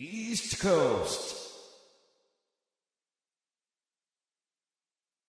East Coast.